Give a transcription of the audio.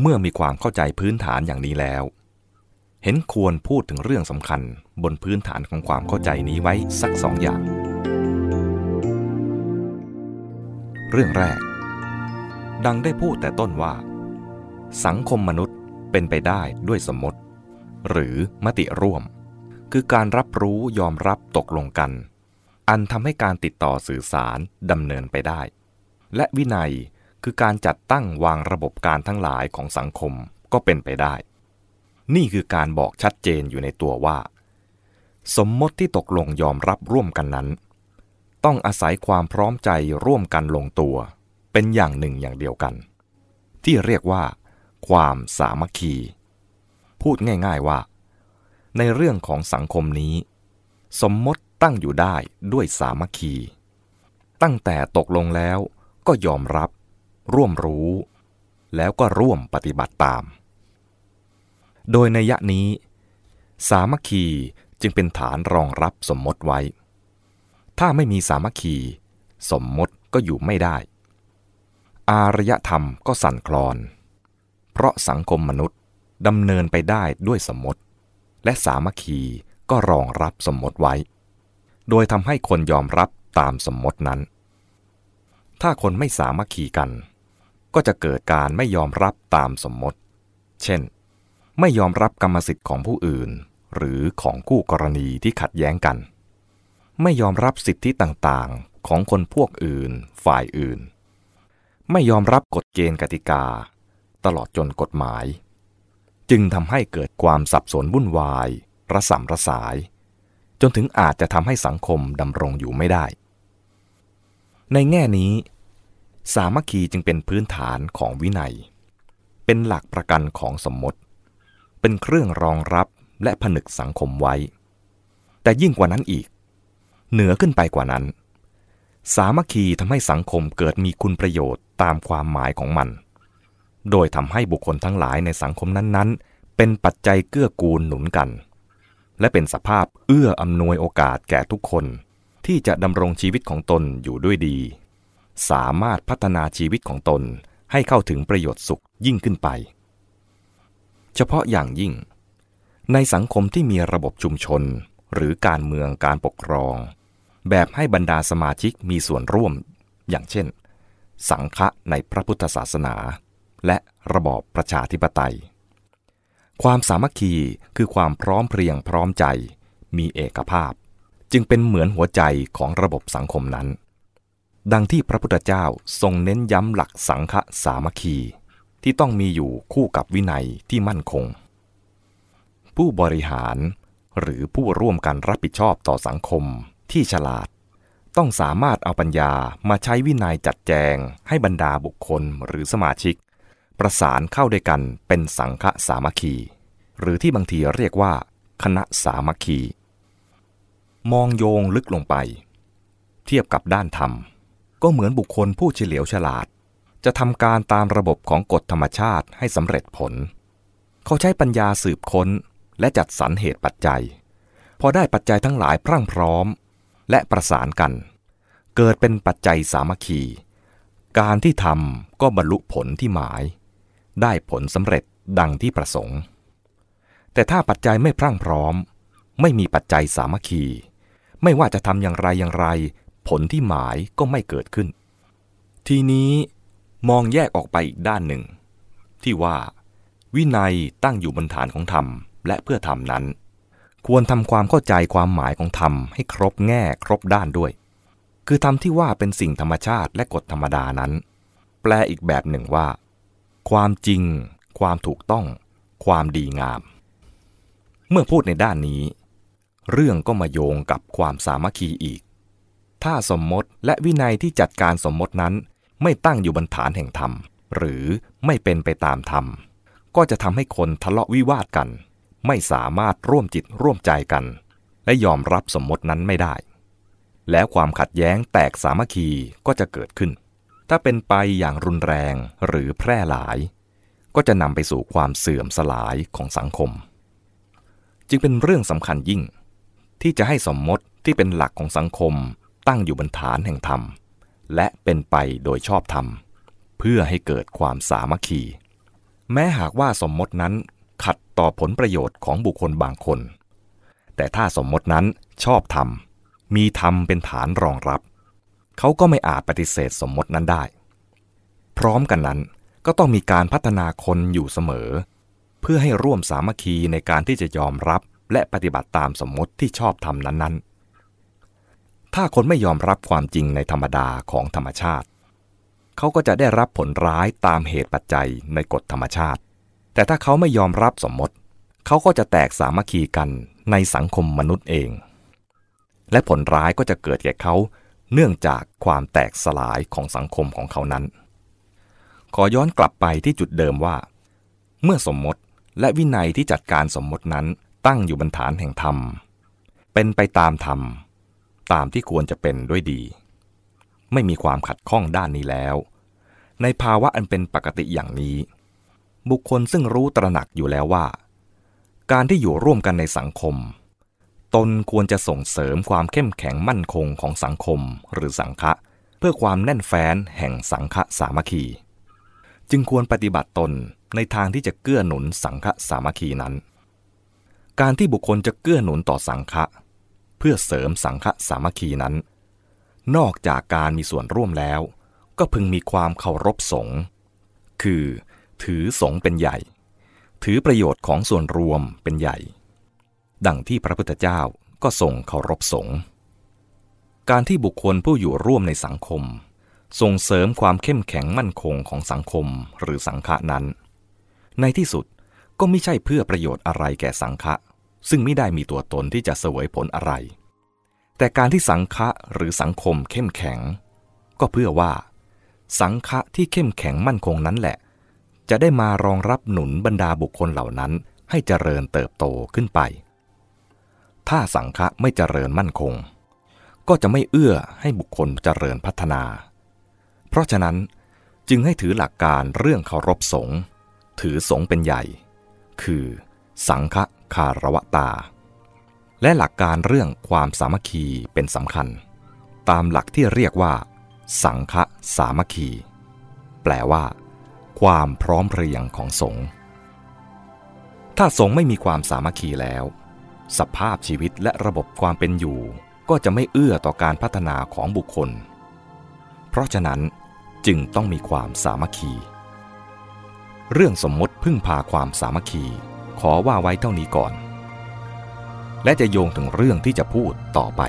เมื่อมีความเข้าใจพื้นฐานอย่างนี้แล้ว เห็นควรพูดถึงเรื่องสำคัญบนพื้นฐานของความเข้าใจนี้ไว้สักสองอย่าง เรื่องแรก ดังได้พูดแต่ต้นว่า สังคมมนุษย์เป็นไปได้ด้วยสมมติ หรือมติร่วม คือการรับรู้ยอมรับตกลงกัน อันทำให้การติดต่อสื่อสารดำเนินไปได้ และวินัย คือการจัดตั้งวางระบบการทั้งหลายของสังคมก็เป็นไปได้ นี่คือการบอกชัดเจนอยู่ในตัวว่า สมมติที่ตกลงยอมรับร่วมกันนั้น ต้องอาศัยความพร้อมใจร่วมกันลงตัว เป็นอย่างหนึ่งอย่างเดียวกัน ที่เรียกว่า ความสามัคคี พูดง่าย ๆว่า ในเรื่องของสังคมนี้ สมมติตั้งอยู่ได้ด้วยสามัคคี ตั้งแต่ตกลงแล้วก็ยอมรับ ร่วมรู้ แล้วก็ร่วมปฏิบัติตาม โดยในยะนี้ สามัคคีจึงเป็นฐานรองรับสมมติไว้ ถ้าไม่มีสามัคคี สมมติก็อยู่ไม่ได้ อารยธรรมก็สั่นคลอน เพราะสังคมมนุษย์ดำเนินไปได้ด้วยสมมติ และสามัคคีก็รองรับสมมติไว้ โดยทำให้คนยอมรับตามสมมตินั้น ถ้าคนไม่สามัคคีกัน ก็จะเกิดการไม่ยอมรับตามสมมติ เช่น ไม่ยอมรับกรรมสิทธิ์ของผู้อื่น หรือของคู่กรณีที่ขัดแย้งกัน ไม่ยอมรับสิทธิต่างๆ ของคนพวกอื่น ฝ่ายอื่น ไม่ยอมรับกฎเกณฑ์กติกา ตลอดจนกฎหมาย จึงทำให้เกิดความสับสนวุ่นวาย ระสำระสาย จนถึงอาจจะทำให้สังคมดำรงอยู่ไม่ได้ ในแง่นี้ สามัคคีจึงเป็นพื้นฐานของวินัย เป็นหลักประกันของสมมติ เป็นเครื่องรองรับและผนึกสังคมไว้ แต่ยิ่งกว่านั้นอีก เหนือขึ้นไปกว่านั้น สามัคคีทำให้สังคมเกิดมีคุณประโยชน์ตามความหมายของมัน โดยทำให้บุคคลทั้งหลายในสังคมนั้นๆ เป็นปัจจัยเกื้อกูลหนุนกัน และเป็นสภาพเอื้ออำนวยโอกาสแก่ทุกคน ที่จะดำรงชีวิตของตนอยู่ด้วยดี สามารถพัฒนาชีวิตของตนให้เข้าถึงประโยชน์สุขยิ่งขึ้นไป เฉพาะอย่างยิ่ง ในสังคมที่มีระบบชุมชน หรือการเมืองการปกครอง แบบให้บรรดาสมาชิกมีส่วนร่วม อย่างเช่น สังฆะในพระพุทธศาสนา และระบอบประชาธิปไตย ความสามัคคีคือความพร้อมเพรียงพร้อมใจ มีเอกภาพ จึงเป็นเหมือนหัวใจของระบบสังคมนั้น ดังที่พระพุทธเจ้าทรงเน้นย้ำหลักสังฆสามัคคี ที่ต้องมีอยู่คู่กับวินัยที่มั่นคง ผู้บริหารหรือผู้ร่วมกันรับผิดชอบต่อสังคมที่ฉลาด ต้องสามารถเอาปัญญามาใช้วินัยจัดแจง ให้บรรดาบุคคลหรือสมาชิก ประสานเข้าด้วยกันเป็นสังฆสามัคคี หรือที่บางทีเรียกว่า คณะสามัคคี มองโยงลึกลงไป เทียบกับด้านธรรม ก็เหมือนบุคคลผู้เฉลียวฉลาด จะทำการตามระบบของกฎธรรมชาติให้สำเร็จผล เขาใช้ปัญญาสืบค้นและจัดสรรเหตุปัจจัย พอได้ปัจจัยทั้งหลายพรั่งพร้อม และประสานกัน เกิดเป็นปัจจัยสามัคคี การที่ทำก็บรรลุผลที่หมาย ได้ผลสำเร็จดังที่ประสงค์ แต่ถ้าปัจจัยไม่พรั่งพร้อม ไม่มีปัจจัยสามัคคี ไม่ว่าจะทำอย่างไรอย่างไร ผลที่หมายก็ไม่เกิดขึ้น ทีนี้มองแยกออกไปอีกด้านหนึ่ง ที่ว่า วินัยตั้งอยู่บนฐานของธรรม และเพื่อธรรมนั้น ควรทำความเข้าใจความหมายของธรรมให้ครบแง่ครบด้านด้วย คือธรรมที่ว่าเป็นสิ่งธรรมชาติและกฎธรรมดานั้น แปลอีกแบบหนึ่งว่า ความจริง ความถูกต้อง ความดีงาม เมื่อพูดในด้านนี้ เรื่องก็มาโยงกับความสามัคคีอีก ถ้าสมมติและวินัยที่จัดการสมมตินั้น ไม่ตั้งอยู่บนฐานแห่งธรรม หรือไม่เป็นไปตามธรรม ก็จะทำให้คนทะเลาะวิวาทกัน ไม่สามารถร่วมจิตร่วมใจกัน และยอมรับสมมตินั้นไม่ได้ แล้วความขัดแย้งแตกสามัคคีก็จะเกิดขึ้น ถ้าเป็นไปอย่างรุนแรงหรือแพร่หลาย ก็จะนำไปสู่ความเสื่อมสลายของสังคม จึงเป็นเรื่องสำคัญยิ่ง ที่จะให้สมมติที่เป็นหลักของสังคม ตั้งอยู่บนฐานแห่งธรรม และเป็นไปโดยชอบธรรม เพื่อให้เกิดความสามัคคี แม้หากว่าสมมตินั้นขัดต่อผลประโยชน์ของบุคคลบางคน แต่ถ้าสมมตินั้นชอบธรรม มีธรรมเป็นฐานรองรับ เขาก็ไม่อาจปฏิเสธสมมตินั้นได้ พร้อมกันนั้นก็ต้องมีการพัฒนาคนอยู่เสมอ เพื่อให้ร่วมสามัคคีในการที่จะยอมรับและปฏิบัติตามสมมติที่ชอบธรรมนั้นๆ ถ้าคนไม่ยอมรับความจริงในธรรมดาของธรรมชาติ เขาก็จะได้รับผลร้ายตามเหตุปัจจัยในกฎธรรมชาติ แต่ถ้าเขาไม่ยอมรับสมมติ เขาก็จะแตกสามัคคีกันในสังคมมนุษย์เอง และผลร้ายก็จะเกิดแก่เขาเนื่องจากความแตกสลายของสังคมของเขานั้น ขอย้อนกลับไปที่จุดเดิมว่า เมื่อสมมติและวินัยที่จัดการสมมตินั้นตั้งอยู่บนฐานแห่งธรรม เป็นไปตามธรรม ตามที่ควรจะเป็นด้วยดี ไม่มีความขัดข้องด้านนี้แล้ว ในภาวะอันเป็นปกติอย่างนี้ บุคคลซึ่งรู้ตระหนักอยู่แล้วว่า การที่อยู่ร่วมกันในสังคม ตนควรจะส่งเสริมความเข้มแข็งมั่นคงของสังคมหรือสังฆะเพื่อความแน่นแฟ้นแห่งสังฆะสามัคคี จึงควรปฏิบัติตนในทางที่จะเกื้อหนุนสังฆะสามัคคีนั้น การที่บุคคลจะเกื้อหนุนต่อสังฆะ พื่อเสริมสังฆสามัคคีนั้น นอกจากการมีส่วนร่วมแล้ว ก็พึงมีความเคารพสงฆ์คือ ถือสงฆ์เป็นใหญ่ ถือประโยชน์ของส่วนรวมเป็นใหญ่ ดังที่พระพุทธเจ้าก็ทรงเคารพสงฆ์การที่บุคคลผู้อยู่ร่วมในสังคม ส่งเสริมความเข้มแข็งมั่นคงของสังคมหรือสังฆะนั้น ในที่สุดก็ไม่ใช่เพื่อประโยชน์อะไรแก่สังฆะ ซึ่งไม่ได้มีตัวตนที่จะเสวยผลอะไร แต่การที่สังฆะหรือสังคมเข้มแข็ง ก็เพื่อว่า สังฆะที่เข้มแข็งมั่นคงนั้นแหละ จะได้มารองรับหนุนบรรดาบุคคลเหล่านั้นให้เจริญเติบโตขึ้นไป ถ้าสังฆะไม่เจริญมั่นคง ก็จะไม่เอื้อให้บุคคลเจริญพัฒนา เพราะฉะนั้นจึงให้ถือหลักการเรื่องเคารพสงฆ์ถือสงฆ์เป็นใหญ่ คือ สังฆะ คารวตา และหลักการเรื่องความสามัคคีเป็นสำคัญ ตามหลักที่เรียกว่า สังฆสามัคคี แปลว่า ความพร้อมเพรียงของสงฆ์ถ้าสงฆ์ไม่มีความสามัคคีแล้ว สภาพชีวิตและระบบความเป็นอยู่ ก็จะไม่เอื้อต่อการพัฒนาของบุคคล เพราะฉะนั้นจึงต้องมีความสามัคคี เรื่องสมมติพึ่งพาความสามัคคี ขอว่าไว้เท่านี้ก่อน และจะโยงถึงเรื่องที่จะพูดต่อไป